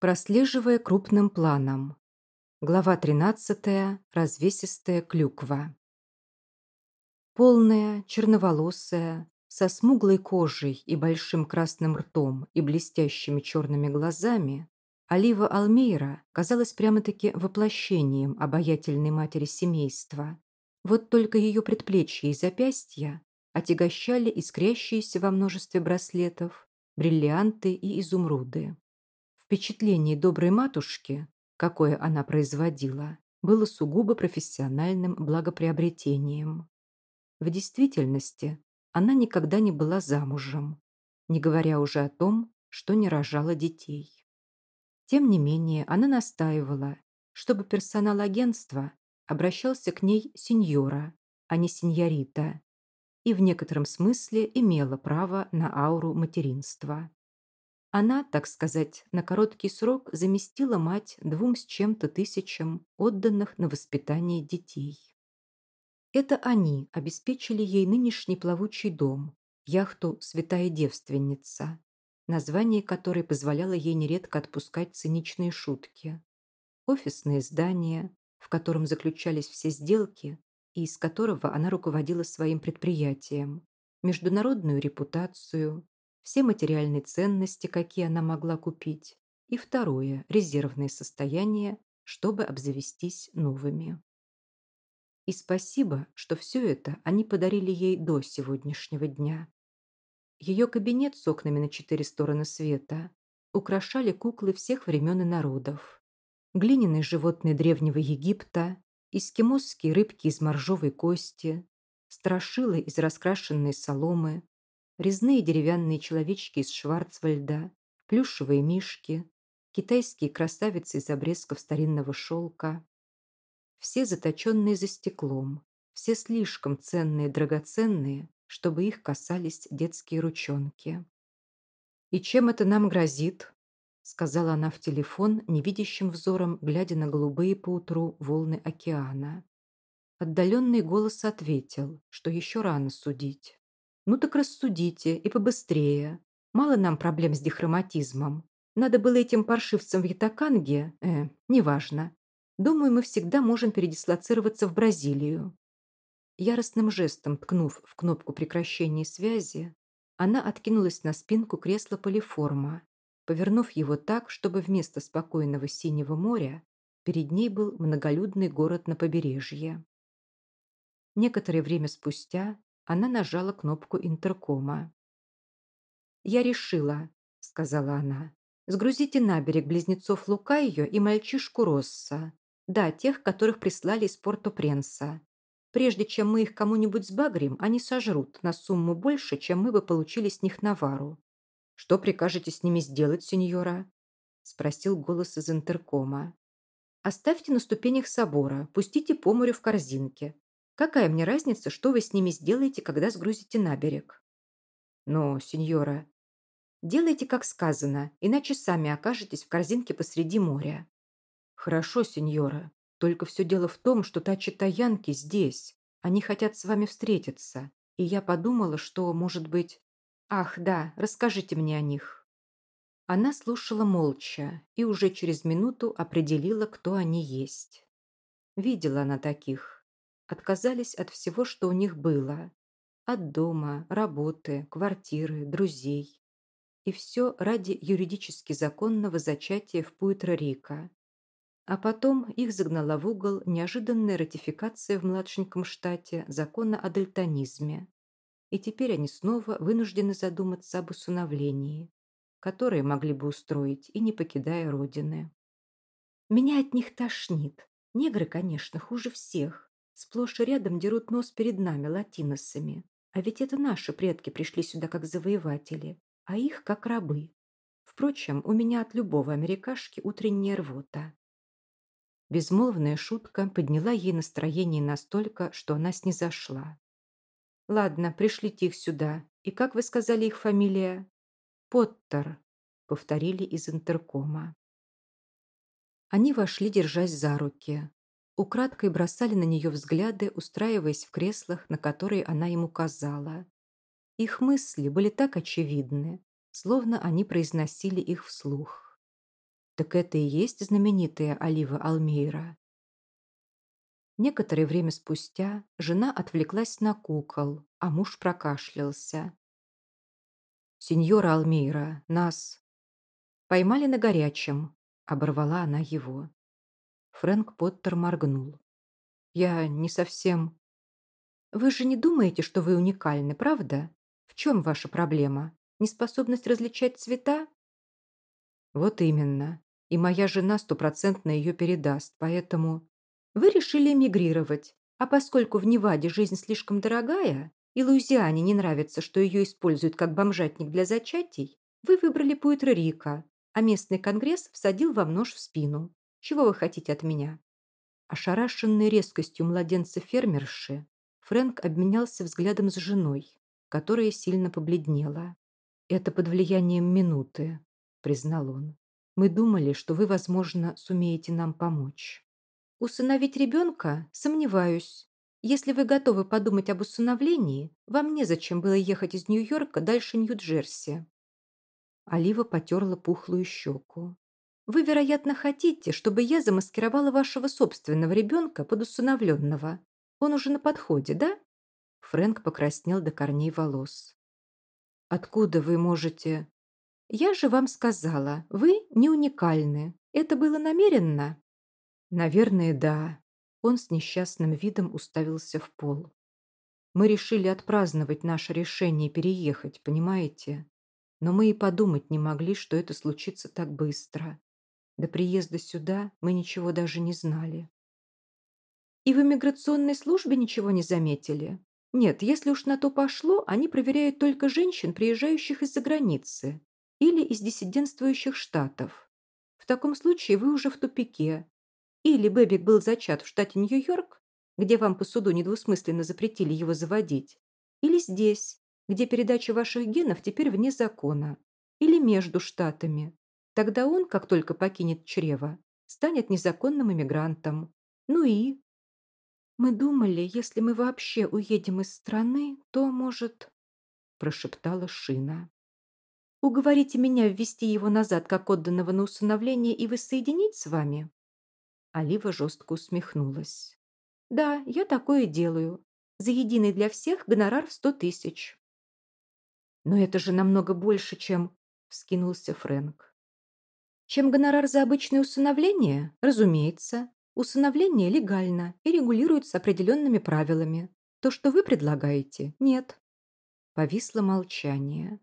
Прослеживая крупным планом. Глава 13. Развесистая клюква. Полная, черноволосая, со смуглой кожей и большим красным ртом и блестящими черными глазами, Олива Алмейра казалась прямо-таки воплощением обаятельной матери семейства. Вот только ее предплечья и запястья отягощали искрящиеся во множестве браслетов, бриллианты и изумруды. Впечатление доброй матушки, какое она производила, было сугубо профессиональным благоприобретением. В действительности она никогда не была замужем, не говоря уже о том, что не рожала детей. Тем не менее, она настаивала, чтобы персонал агентства обращался к ней сеньора, а не сеньорита, и в некотором смысле имела право на ауру материнства. Она, так сказать, на короткий срок заместила мать двум с чем-то тысячам отданных на воспитание детей. Это они обеспечили ей нынешний плавучий дом, яхту «Святая девственница», название которой позволяло ей нередко отпускать циничные шутки. Офисное здание, в котором заключались все сделки и из которого она руководила своим предприятием, международную репутацию, все материальные ценности, какие она могла купить, и второе – резервное состояние, чтобы обзавестись новыми. И спасибо, что все это они подарили ей до сегодняшнего дня. Ее кабинет с окнами на четыре стороны света украшали куклы всех времен и народов. Глиняные животные древнего Египта, эскимосские рыбки из моржовой кости, страшилы из раскрашенной соломы, резные деревянные человечки из Шварцвальда, плюшевые мишки, китайские красавицы из обрезков старинного шелка. Все заточенные за стеклом, все слишком ценные и драгоценные, чтобы их касались детские ручонки. «И чем это нам грозит?» сказала она в телефон, невидящим взором, глядя на голубые поутру волны океана. Отдаленный голос ответил, что еще рано судить. Ну так рассудите и побыстрее. Мало нам проблем с дихроматизмом. Надо было этим паршивцам в Ятаканге, э, неважно. Думаю, мы всегда можем передислоцироваться в Бразилию. Яростным жестом ткнув в кнопку прекращения связи, она откинулась на спинку кресла полиформа, повернув его так, чтобы вместо спокойного синего моря перед ней был многолюдный город на побережье. Некоторое время спустя она нажала кнопку интеркома. «Я решила», — сказала она. «Сгрузите на берег близнецов Лукайо и мальчишку Росса. Да, тех, которых прислали из Порто-Пренса. Прежде чем мы их кому-нибудь сбагрим, они сожрут на сумму больше, чем мы бы получили с них навару. Что прикажете с ними сделать, сеньора?» — спросил голос из интеркома. «Оставьте на ступенях собора, пустите по морю в корзинке. Какая мне разница, что вы с ними сделаете, когда сгрузите на берег? Но, сеньора, делайте, как сказано, иначе сами окажетесь в корзинке посреди моря. Хорошо, сеньора, только все дело в том, что тачи-таянки здесь. Они хотят с вами встретиться. И я подумала, что, может быть... Ах, да, расскажите мне о них. Она слушала молча и уже через минуту определила, кто они есть. Видела она таких отказались от всего, что у них было. От дома, работы, квартиры, друзей. И все ради юридически законного зачатия в Пуэтро-Рико. А потом их загнала в угол неожиданная ратификация в младшеньком штате закона о дальтонизме. И теперь они снова вынуждены задуматься об усыновлении, которое могли бы устроить и не покидая родины. Меня от них тошнит. Негры, конечно, хуже всех. Сплошь и рядом дерут нос перед нами, латиносами. А ведь это наши предки пришли сюда как завоеватели, а их как рабы. Впрочем, у меня от любого америкашки утренняя рвота. Безмолвная шутка подняла ей настроение настолько, что она снизошла. «Ладно, пришлите их сюда. И как вы сказали их фамилия?» «Поттер», — повторили из интеркома. Они вошли, держась за руки украдкой бросали на нее взгляды, устраиваясь в креслах, на которые она им указала. Их мысли были так очевидны, словно они произносили их вслух. Так это и есть знаменитая Олива Алмейра. Некоторое время спустя жена отвлеклась на кукол, а муж прокашлялся. «Сеньора Алмейра, нас...» «Поймали на горячем», — оборвала она его. Фрэнк Поттер моргнул. «Я не совсем...» «Вы же не думаете, что вы уникальны, правда? В чем ваша проблема? Неспособность различать цвета?» «Вот именно. И моя жена стопроцентно ее передаст, поэтому...» Вы решили эмигрировать, а поскольку в Неваде жизнь слишком дорогая, и Луизиане не нравится, что ее используют как бомжатник для зачатий, вы выбрали Пуэтро-Рико, а местный конгресс всадил вам нож в спину. Чего вы хотите от меня?» Ошарашенный резкостью младенца-фермерши, Фрэнк обменялся взглядом с женой, которая сильно побледнела. «Это под влиянием минуты», — признал он. «Мы думали, что вы, возможно, сумеете нам помочь». Усыновить ребенка? Сомневаюсь. Если вы готовы подумать об усыновлении, вам незачем было ехать из Нью-Йорка дальше Нью-Джерси. Олива потерла пухлую щеку. Вы, вероятно, хотите, чтобы я замаскировала вашего собственного ребенка под усыновленного. Он уже на подходе, да? Фрэнк покраснел до корней волос. Откуда вы можете... Я же вам сказала, вы не уникальны. Это было намеренно? Наверное, да. Он с несчастным видом уставился в пол. Мы решили отпраздновать наше решение переехать, понимаете? Но мы и подумать не могли, что это случится так быстро. До приезда сюда мы ничего даже не знали. И в иммиграционной службе ничего не заметили? Нет, если уж на то пошло, они проверяют только женщин, приезжающих из-за границы или из диссидентствующих штатов. В таком случае вы уже в тупике, или Бэбик был зачат в штате Нью-Йорк, где вам по суду недвусмысленно запретили его заводить, или здесь, где передача ваших генов теперь вне закона, или между штатами. Тогда он, как только покинет чрево, станет незаконным иммигрантом. Ну и... Мы думали, если мы вообще уедем из страны, то, может... Прошептала Шина. Уговорите меня ввести его назад, как отданного на усыновление, и воссоединить с вами? Олива жестко усмехнулась. «Да, я такое делаю. За единый для всех гонорар в сто тысяч». «Но это же намного больше, чем...» — вскинулся Фрэнк. «Чем гонорар за обычное усыновление? Разумеется. Усыновление легально и регулируется определенными правилами. То, что вы предлагаете, нет». Повисло молчание.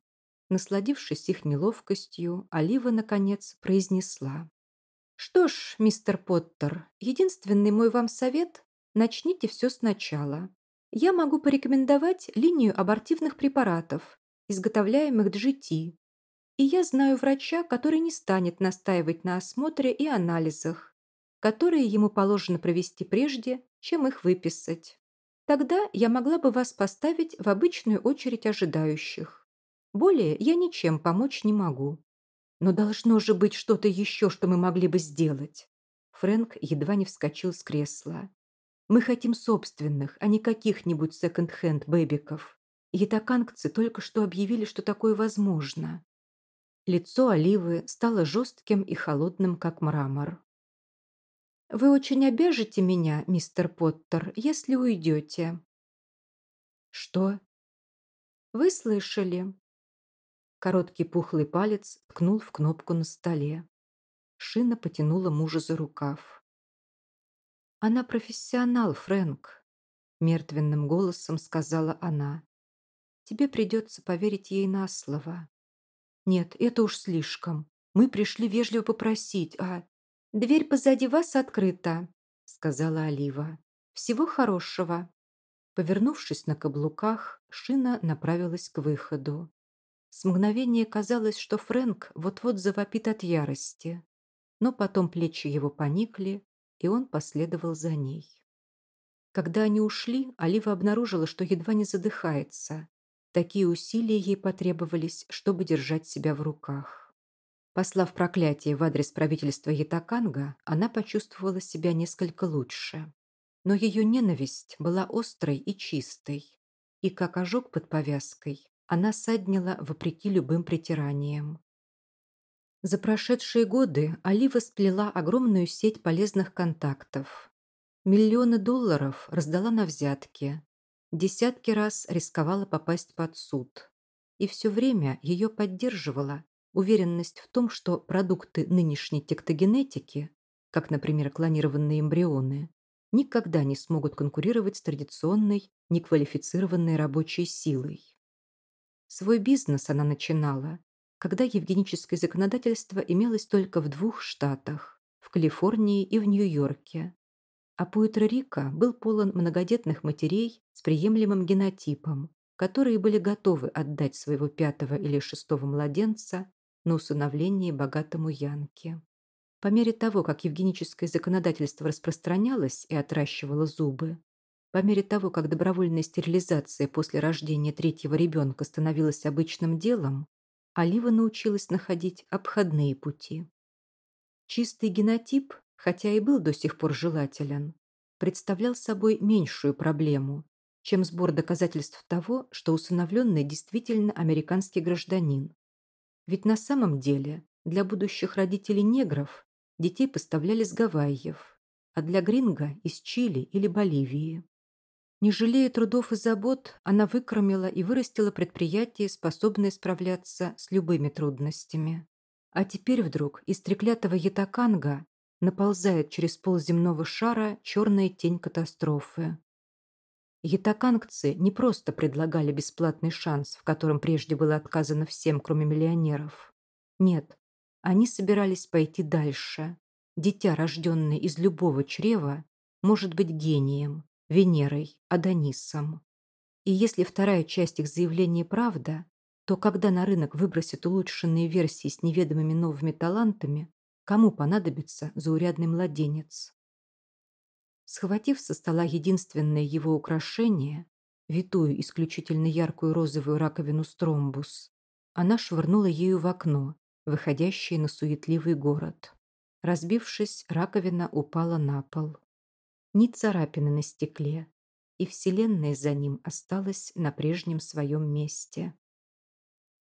Насладившись их неловкостью, Олива, наконец, произнесла. Что ж, мистер Поттер, единственный мой вам совет – начните все сначала. Я могу порекомендовать линию абортивных препаратов, изготовляемых GT. И я знаю врача, который не станет настаивать на осмотре и анализах, которые ему положено провести прежде, чем их выписать. Тогда я могла бы вас поставить в обычную очередь ожидающих. Более я ничем помочь не могу. Но должно же быть что-то еще, что мы могли бы сделать. Фрэнк едва не вскочил с кресла. Мы хотим собственных, а не каких-нибудь секонд-хенд бэбиков. Ятакангцы только что объявили, что такое возможно. Лицо Оливы стало жестким и холодным, как мрамор. «Вы очень обяжете меня, мистер Поттер, если уйдете». «Что?» «Вы слышали. Короткий пухлый палец ткнул в кнопку на столе. Шина потянула мужа за рукав. «Она профессионал, Фрэнк», — мертвенным голосом сказала она. «Тебе придется поверить ей на слово». «Нет, это уж слишком. Мы пришли вежливо попросить, а...» «Дверь позади вас открыта», — сказала Олива. «Всего хорошего». Повернувшись на каблуках, Шина направилась к выходу. С мгновения казалось, что Фрэнк вот-вот завопит от ярости, но потом плечи его поникли, и он последовал за ней. Когда они ушли, Олива обнаружила, что едва не задыхается. Такие усилия ей потребовались, чтобы держать себя в руках. Послав проклятие в адрес правительства Ятаканга, она почувствовала себя несколько лучше. Но ее ненависть была острой и чистой, и, как ожог под повязкой, она саднила вопреки любым притираниям. За прошедшие годы Олива сплела огромную сеть полезных контактов. Миллионы долларов раздала на взятки. Десятки раз рисковала попасть под суд. И все время ее поддерживала уверенность в том, что продукты нынешней тектогенетики, как, например, клонированные эмбрионы, никогда не смогут конкурировать с традиционной, неквалифицированной рабочей силой. Свой бизнес она начинала, когда евгеническое законодательство имелось только в двух штатах – в Калифорнии и в Нью-Йорке. А Пуэтро-Рико был полон многодетных матерей с приемлемым генотипом, которые были готовы отдать своего пятого или шестого младенца на усыновление богатому Янке. По мере того, как евгеническое законодательство распространялось и отращивало зубы, по мере того, как добровольная стерилизация после рождения третьего ребенка становилась обычным делом, Олива научилась находить обходные пути. Чистый генотип, хотя и был до сих пор желателен, представлял собой меньшую проблему, чем сбор доказательств того, что усыновленный действительно американский гражданин. Ведь на самом деле для будущих родителей негров детей поставляли с Гавайев, а для гринго – из Чили или Боливии. Не жалея трудов и забот, она выкормила и вырастила предприятие, способное справляться с любыми трудностями. А теперь вдруг из треклятого Ятаканга наползает через пол земного шара черная тень катастрофы. Ятакангцы не просто предлагали бесплатный шанс, в котором прежде было отказано всем, кроме миллионеров. Нет, они собирались пойти дальше. Дитя, рожденное из любого чрева, может быть гением, Венерой, Адонисом. И если вторая часть их заявления правда, то когда на рынок выбросят улучшенные версии с неведомыми новыми талантами, кому понадобится заурядный младенец? Схватив со стола единственное его украшение, витую исключительно яркую розовую раковину стромбус, она швырнула ею в окно, выходящее на суетливый город. Разбившись, раковина упала на пол ни царапины на стекле, и вселенная за ним осталась на прежнем своем месте.